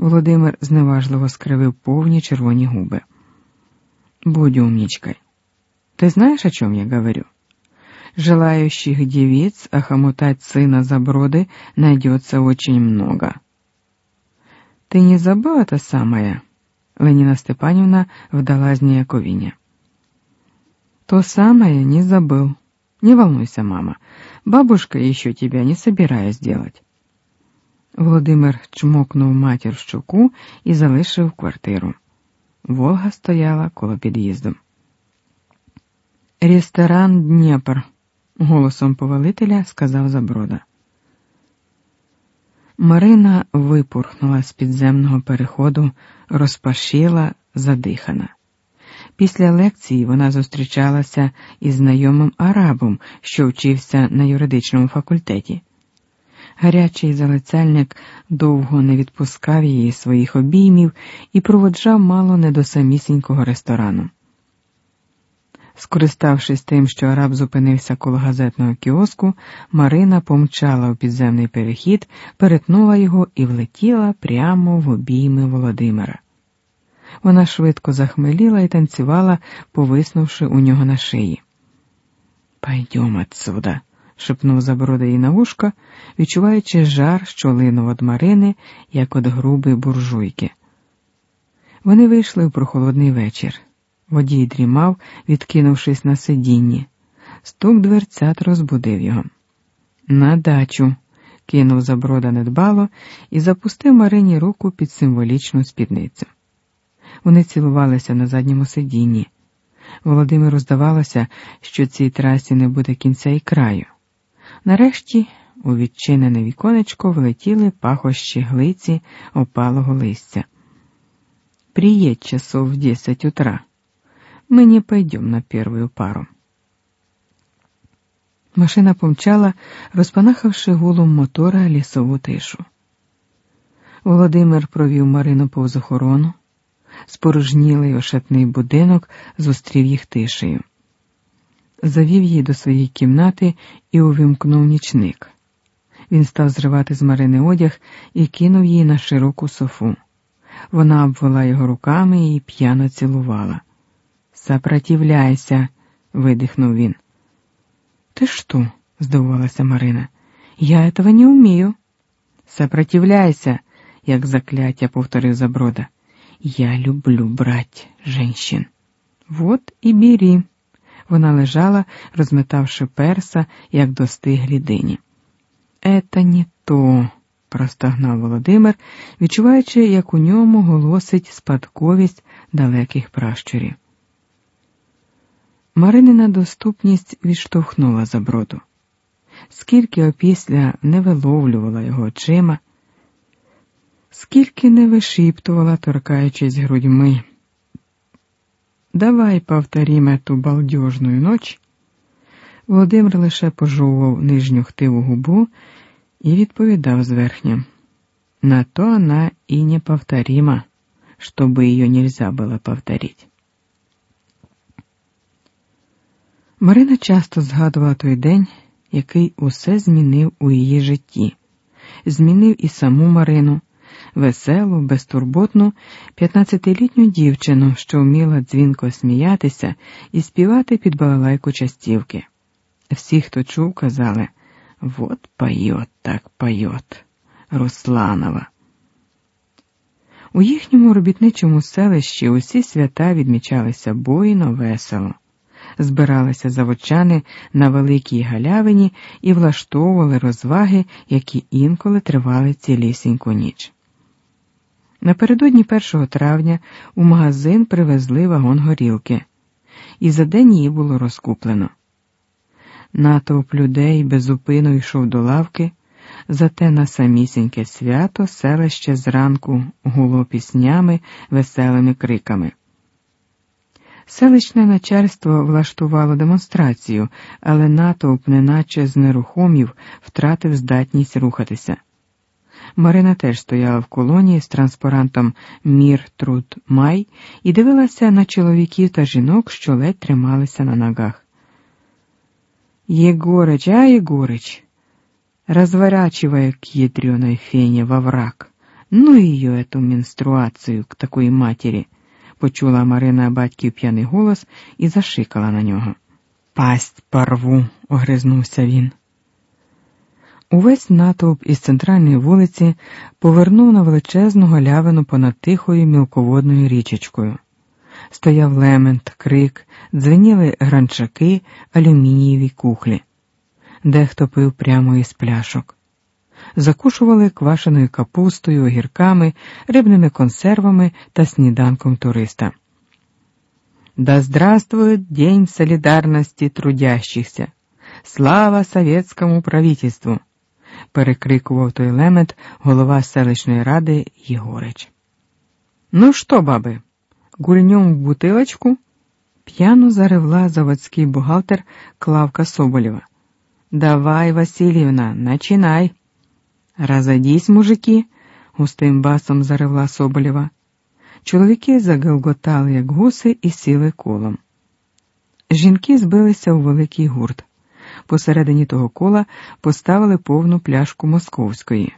Володимир зневажливо скривив повні червоні губи. Будь умничкой. Ты знаешь, о чем я говорю? Желающих девиц охомутать сына за броды найдется очень много. Ты не забыл это самое? Ленина Степанівна вдала зніяковіння. То самое не забыл. Не волнуйся, мама. Бабушка еще тебя не собираюсь делать. Володимир чмокнув матір в щоку і залишив квартиру. Волга стояла коло під'їзду. Ресторан Дніпр, голосом повелителя сказав Заброда. Марина випурхнула з підземного переходу, розпашіла, задихана. Після лекції вона зустрічалася із знайомим арабом, що вчився на юридичному факультеті. Гарячий залицяльник довго не відпускав її своїх обіймів і проводжав мало не до самісінького ресторану. Скориставшись тим, що араб зупинився коло газетного кіоску, Марина помчала у підземний перехід, перетнула його і влетіла прямо в обійми Володимира. Вона швидко захмеліла і танцювала, повиснувши у нього на шиї. Пойдем отсюда, шепнув Заборода їй на вушко, відчуваючи жар, що линув від Марини, як від груби буржуйки. Вони вийшли у прохолодний вечір. Водій дрімав, відкинувшись на сидінні. Стук дверцят розбудив його. На дачу, кинув Заброда недбало і запустив Марині руку під символічну спідницю. Вони цілувалися на задньому сидінні. Володимиру здавалося, що цій трасі не буде кінця і краю. Нарешті у відчинене віконечко влетіли пахощі глиці опалого листя. Приедь часов в десять утра. Мы не пойдем на первую пару. Машина помчала, розпанахавши гулом мотора лісову тишу. Володимир провів Марину повз охорону. Спорожнілий ошатний будинок зустрів їх тишею. Завів її до своєї кімнати і увімкнув нічник. Він став зривати з Марини одяг і кинув її на широку софу. Вона обвела його руками і п'яно цілувала. Сопротивляйся, видихнув він. Ти що? здивувалася Марина. Я этого не умею. Сопротивляйся, як закляття повторив Заброда. Я люблю брать женщин. Вот і бери. Вона лежала, розметавши перса, як достиглі дині. Ета не то, простогнав Володимир, відчуваючи, як у ньому голосить спадковість далеких пращурів. Маринина доступність відштовхнула заброду. Скільки опісля не виловлювала його очима, скільки не вишіптувала, торкаючись грудьми. Давай повторім эту балдежную ночь. Володимир лише пожовував нижню хтиву губу і відповідав зверхньо. На то она и неповторима, чтобы ее нельзя было повторить. Марина часто згадувала той день, який усе змінив у її житті, змінив і саму Марину, веселу, безтурботну, п'ятнадцятилітню дівчину, що вміла дзвінко сміятися і співати під балалайку частівки. Всі, хто чув, казали Вот поет так поет, Русланова. У їхньому робітничому селищі усі свята відмічалися буйно, весело збиралися заводчани на великій галявині і влаштовували розваги, які інколи тривали цілісіньку ніч. Напередодні 1 травня у магазин привезли вагон горілки, і за день її було розкуплено. Натовп людей безупину йшов до лавки, зате на самісіньке свято селище зранку гуло піснями, веселими криками. Селищне начальство влаштувало демонстрацію, але натовп, неначе знерухомів, втратив здатність рухатися. Марина теж стояла в колонії з транспарантом Мір труд май і дивилася на чоловіків та жінок, що ледь трималися на ногах. Егорыч, а Егорыч, разворачивая к ядреной фене во враг, Ну ее эту менструацію к такої матері, почула Марина батьків п'яний голос і зашикала на нього. Пасть порву, огризнувся він. Увесь натовп із центральної вулиці повернув на величезну галявину понад тихою мілководною річечкою. Стояв лемент, крик, дзвеніли гранчаки, алюмінієві кухлі. Дехто пив прямо із пляшок. Закушували квашеною капустою, огірками, рибними консервами та сніданком туриста. Да здравствует День солидарности трудящихся! Слава советському правительству! Перекрикував той лемет голова селищної ради Єгорич. Ну що, баби, гульнем в бутилочку? П'яно заревла заводський бухгалтер Клавка Соболєва. Давай, Васильівна, начинай. Разодись, мужики, густим басом заревла Соболєва. Чоловіки загелготали, як гуси, і сіли колом. Жінки збилися у великий гурт. Посередині того кола поставили повну пляшку московської.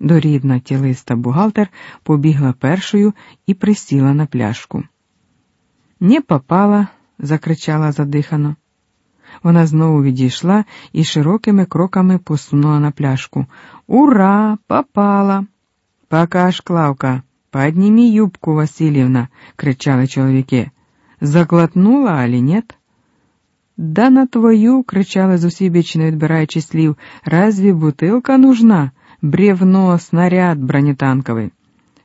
Дорідна тілиста бухгалтер побігла першою і присіла на пляшку. Не попала, закричала задихано. Вона знову відійшла і широкими кроками посунула на пляшку. Ура, попала! Покаж, Клавка, подніми юбку, Васильівна, кричали чоловіки. Заглотнула, алі нет? Да на твою, кричали з усібіч, не відбираючи слів, разве бутилка нужна? Бревно, снаряд бронетанковий.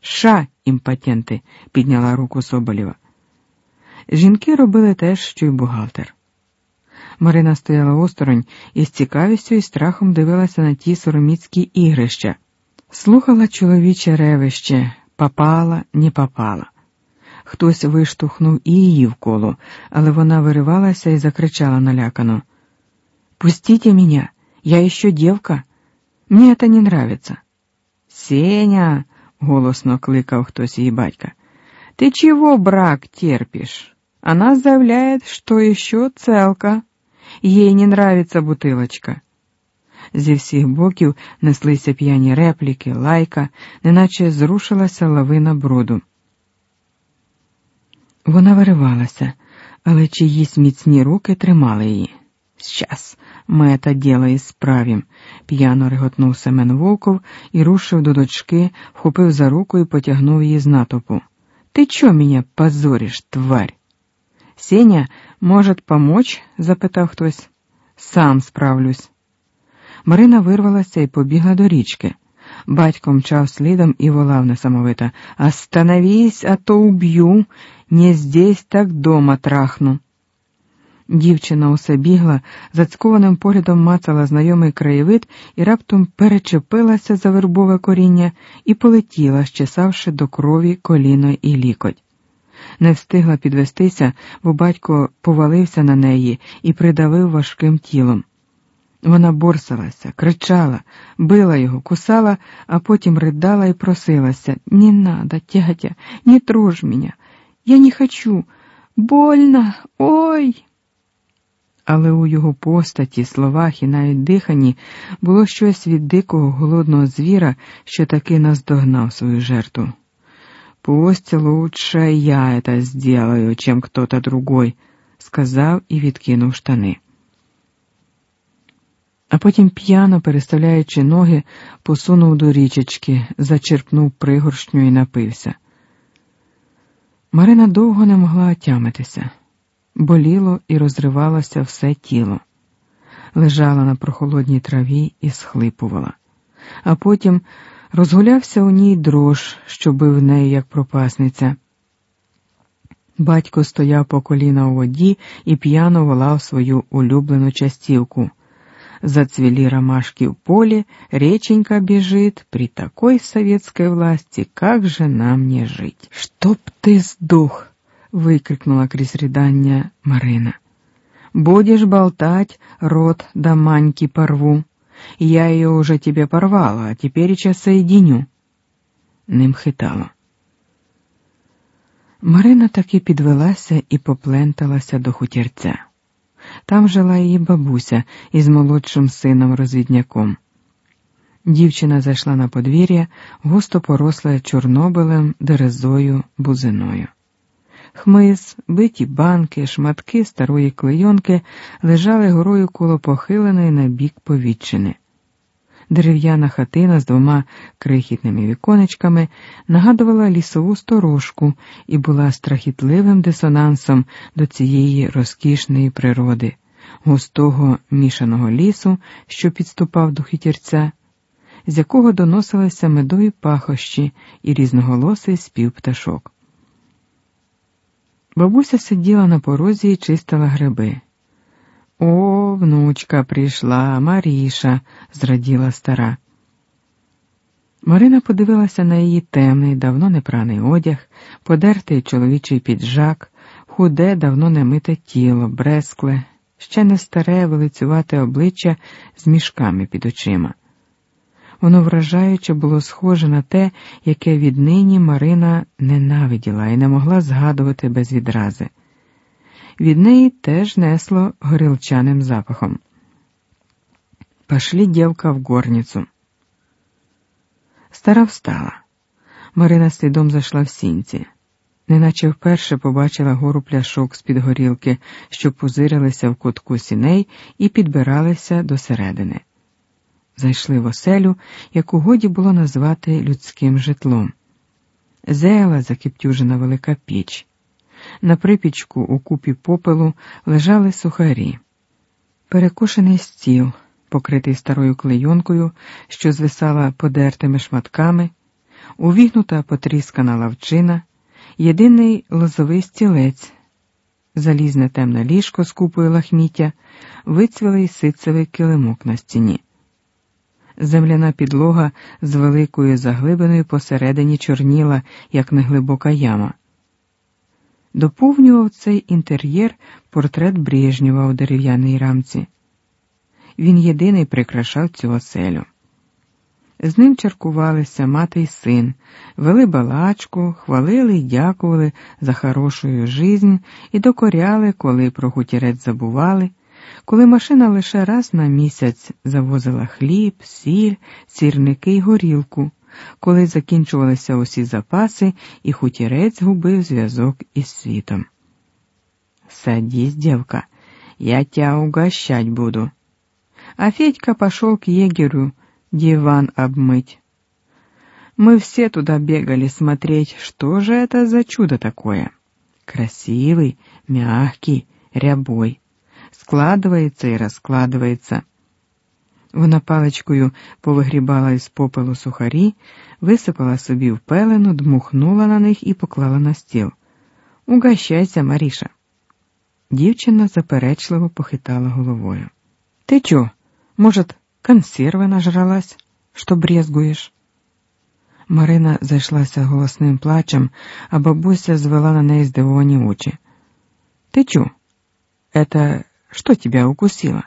Ша, імпотенти, підняла руку Соболєва. Жінки робили те що й бухгалтер. Марина стояла осторонь і з цікавістю і страхом дивилася на ті сороміцькі ігрища, слухала чоловіче ревище, попала, не попала. Хтось виштовхнув і її в коло, але вона виривалася і закричала налякано. «Пустите меня, я еще девка. Мне это не нравится». «Сеня!» — голосно кликав хтось її батька. «Ты чего брак терпишь? Она заявляет, что еще целка. Ей не нравится бутылочка». Зі всіх боків неслися п'яні репліки, лайка, неначе зрушилася лавина бруду. Вона виривалася, але чиїсь міцні руки тримали її. Щас ми це діло і справім, п'яно реготнув Семен Волков і рушив до дочки, вхопив за руку і потягнув її з натопу. Ти чо мене позориш, тварь? Сеня, может, помочь? запитав хтось. Сам справлюсь. Марина вирвалася і побігла до річки. Батько мчав слідом і волав несамовито. Остановись, а то уб'ю, не здесь, так дома трахну. Дівчина усе бігла, зацькованим поглядом мацала знайомий краєвид і раптом перечепилася за вербове коріння і полетіла, щесавши до крові коліно і лікоть. Не встигла підвестися, бо батько повалився на неї і придавив важким тілом. Вона борсалася, кричала, била його, кусала, а потім ридала і просилася. Не надо, тятя, не трожь меня. Я не хочу. Больно. Ой. Але у його постаті, словах і навіть диханні було щось від дикого голодного звіра, що таки наздогнав свою жертву. Пусть лучше я это сделаю, чем кто-то другой, сказав і відкинув штани а потім, п'яно переставляючи ноги, посунув до річечки, зачерпнув пригоршню і напився. Марина довго не могла отямитися, боліло і розривалося все тіло, лежала на прохолодній траві і схлипувала, а потім розгулявся у ній дрож, що бив неї, як пропасниця. Батько стояв по коліна у воді і п'яно волав свою улюблену частівку. Зацвели ромашки в поле, реченька бежит, при такой советской власти как же нам не жить? Чтоб ты сдох! выкрикнула крізь ридання Марина. Будешь болтать, рот до маньки порву. Я ее уже тебе порвала, а теперь сейчас соединю. Ним хитало. Марина таки підвелася і попленталася до хутірця. Там жила її бабуся із молодшим сином розвідняком. Дівчина зайшла на подвір'я, густо поросла чорнобилем, дерезою, бузиною. Хмиз, биті банки, шматки старої клейонки лежали горою коло похиленої на бік повітчини. Дерев'яна хатина з двома крихітними віконечками нагадувала лісову сторожку і була страхітливим дисонансом до цієї розкішної природи, густого мішаного лісу, що підступав до хитірця, з якого доносилися медові пахощі і різноголосий спів пташок. Бабуся сиділа на порозі і чистила гриби. О, внучка прийшла, Маріша, зраділа стара. Марина подивилася на її темний, давно не праний одяг, подертий чоловічий піджак, худе, давно не мите тіло, брескле, ще не старе велицювате обличчя з мішками під очима. Воно вражаюче було схоже на те, яке віднині Марина ненавиділа і не могла згадувати без відрази. Від неї теж несло горілчаним запахом. Пошли дівка в горницю. Стара встала. Марина слідом зайшла в сінці, неначе вперше побачила гору пляшок з-під горілки, що позирилися в кутку сіней і підбиралися до середини. Зайшли в оселю, яку годі було назвати людським житлом. Зеяла закиптюжена велика піч. На припічку у купі попелу лежали сухарі, перекошений стіл, покритий старою клейонкою, що звисала подертими шматками, увігнута потріскана лавчина, єдиний лозовий стілець, залізне темне ліжко з купою лахміття, вицвілий ситцевий килимок на стіні. Земляна підлога з великою заглибиною посередині чорніла, як неглибока яма. Доповнював цей інтер'єр портрет Брежнєва у дерев'яній рамці. Він єдиний прикрашав цю оселю. З ним чаркувалися мати й син, вели балачку, хвалили й дякували за хорошу жизнь і докоряли, коли про хутірець забували, коли машина лише раз на місяць завозила хліб, сіль, сірники й горілку коли закінчувалися усі запаси, і хутірець губив зв'язок із світом. Садись, девка, я тебя угощать буду. А Федька пошел к егерю диван обмыть. Мы все туда бегали смотреть, что же это за чудо такое. Красивый, мягкий, рябой. Складывается и раскладывается. Вона паличкою повигрібала із попелу сухарі, висипала собі в пелену, дмухнула на них і поклала на стіл. Угощайся, Маріша. Дівчина заперечливо похитала головою. Ти чо, може, консерви нажралась, що брезгуєш? Марина зайшлася голосним плачем, а бабуся звела на неї здивовані очі. Ти чо? Это що тебе укусило?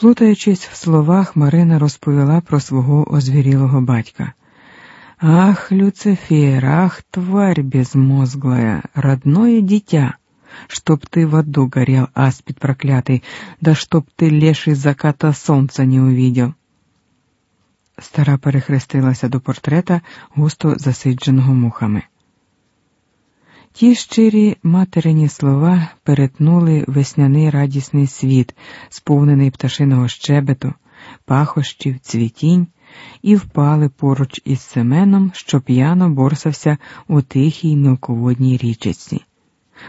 Плутаючись в словах, Марина розповіла про свого озвірілого батька. Ах, Люцифер, ах, тварь безмозглая, родное дитя, чтоб ты в аду горел, аспид проклятый, да чтоб ты леший заката сонця не увидел. Стара перехрестилася до портрета, густо засидженого мухами. Ті щирі материні слова перетнули весняний радісний світ, сповнений пташиного щебету, пахощів, цвітінь, і впали поруч із Семеном, що п'яно борсався у тихій мілководній річиці.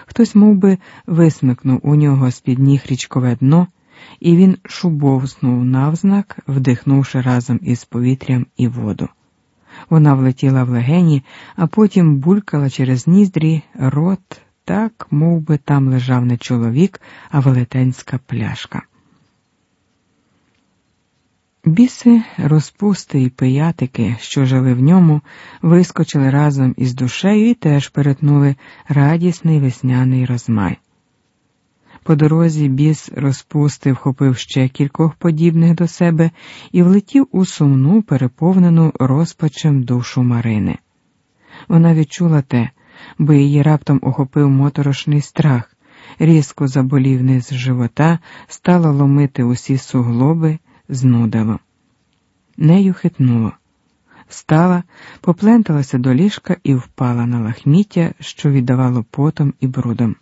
Хтось мов би, висмикнув у нього з під ніг річкове дно, і він шубовзнув навзнак, вдихнувши разом із повітрям і воду. Вона влетіла в легені, а потім булькала через ніздрі рот, так, мов би там лежав не чоловік, а велетенська пляшка. Біси, розпусти і пиятики, що жили в ньому, вискочили разом із душею і теж перетнули радісний весняний розмай. По дорозі біс розпустив, хопив ще кількох подібних до себе і влетів у сумну, переповнену розпачем душу Марини. Вона відчула те, бо її раптом охопив моторошний страх, різко заболів низ живота, стало ломити усі суглоби, знудило. нею хитнуло. Встала, попленталася до ліжка і впала на лахміття, що віддавало потом і брудом.